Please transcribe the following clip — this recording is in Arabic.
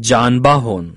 جانباهون.